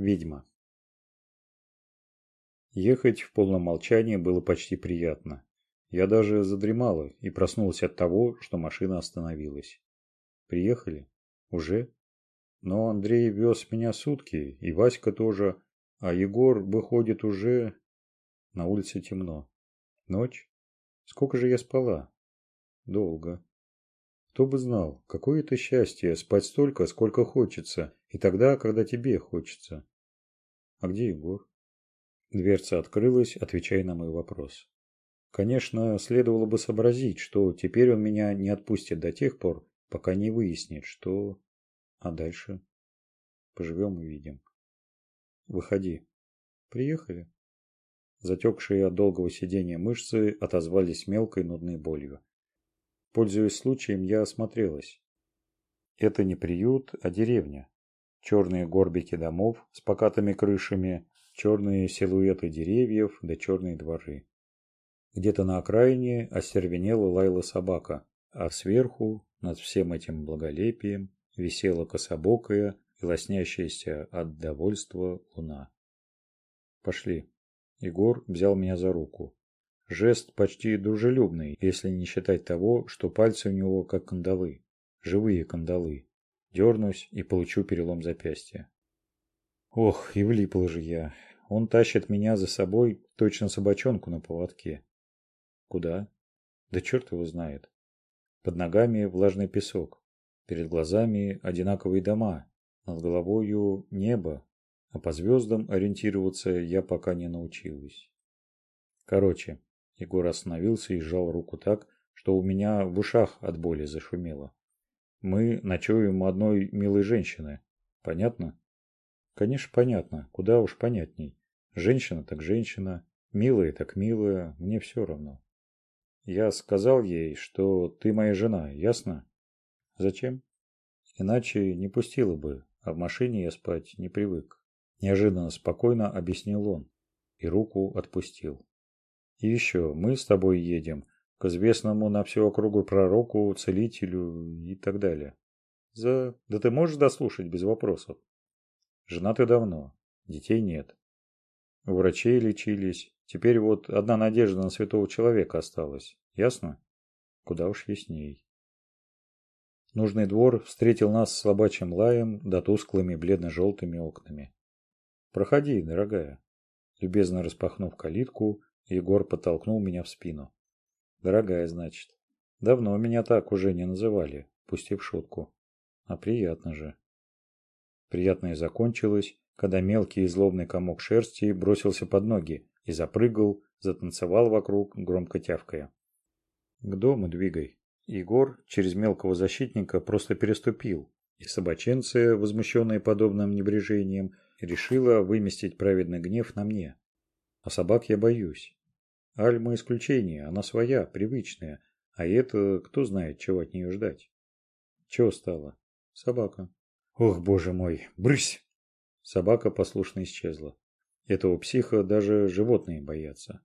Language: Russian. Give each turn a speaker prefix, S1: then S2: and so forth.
S1: ведьма. Ехать в полном молчании было почти приятно. Я даже задремала и проснулась от того, что машина остановилась. Приехали? Уже? Но Андрей вез меня сутки, и Васька тоже, а Егор, выходит, уже... На улице темно. Ночь? Сколько же я спала? Долго. Кто бы знал, какое это счастье спать столько, сколько хочется, и тогда, когда тебе хочется а где егор дверца открылась отвечая на мой вопрос. Конечно следовало бы сообразить что теперь он меня не отпустит до тех пор пока не выяснит что а дальше? Поживем увидим. Выходи. Приехали? Затекшие от долгого сидения мышцы отозвались мелкой нудной болью. Пользуясь случаем я осмотрелась. Это не приют а деревня черные горбики домов с покатыми крышами, черные силуэты деревьев да черные дворы. Где-то на окраине остервенела лайла собака, а сверху, над всем этим благолепием, висела кособокая и лоснящаяся от довольства луна. «Пошли». Егор взял меня за руку. Жест почти дружелюбный, если не считать того, что пальцы у него как кандалы, живые кандалы дернусь и получу перелом запястья. Ох, и влипл же я. Он тащит меня за собой, точно собачонку на поводке. Куда? Да черт его знает. Под ногами влажный песок. Перед глазами одинаковые дома. Над головою небо. А по звездам ориентироваться я пока не научилась. Короче, Егор остановился и сжал руку так, что у меня в ушах от боли зашумело. Мы ночуем у одной милой женщины. Понятно? Конечно, понятно. Куда уж понятней. Женщина так женщина. Милая так милая. Мне все равно. Я сказал ей, что ты моя жена, ясно? Зачем? Иначе не пустила бы, а в машине я спать не привык. Неожиданно спокойно объяснил он и руку отпустил. И еще, мы с тобой едем к известному на всю округу пророку, целителю и так далее. За... Да ты можешь дослушать без вопросов? Жена ты давно, детей нет. У врачей лечились. Теперь вот одна надежда на святого человека осталась. Ясно? Куда уж ясней. Нужный двор встретил нас с слабачим лаем да тусклыми бледно-желтыми окнами. «Проходи, дорогая». Любезно распахнув калитку, Егор подтолкнул меня в спину дорогая значит. Давно меня так уже не называли. Пусти в шутку. А приятно же. Приятное закончилось когда мелкий и злобный комок шерсти бросился под ноги и запрыгал затанцевал вокруг громко тявкая. К дому двигай егор через мелкого защитника просто переступил и собаченцы возмущенные подобным небрежением решила выместить праведный гнев на мне. А собак я боюсь. Альма исключение, она своя, привычная. А это кто знает, чего от нее ждать. Чего стало? Собака. Ох, боже мой, брысь! Собака послушно исчезла. Этого психа даже животные боятся.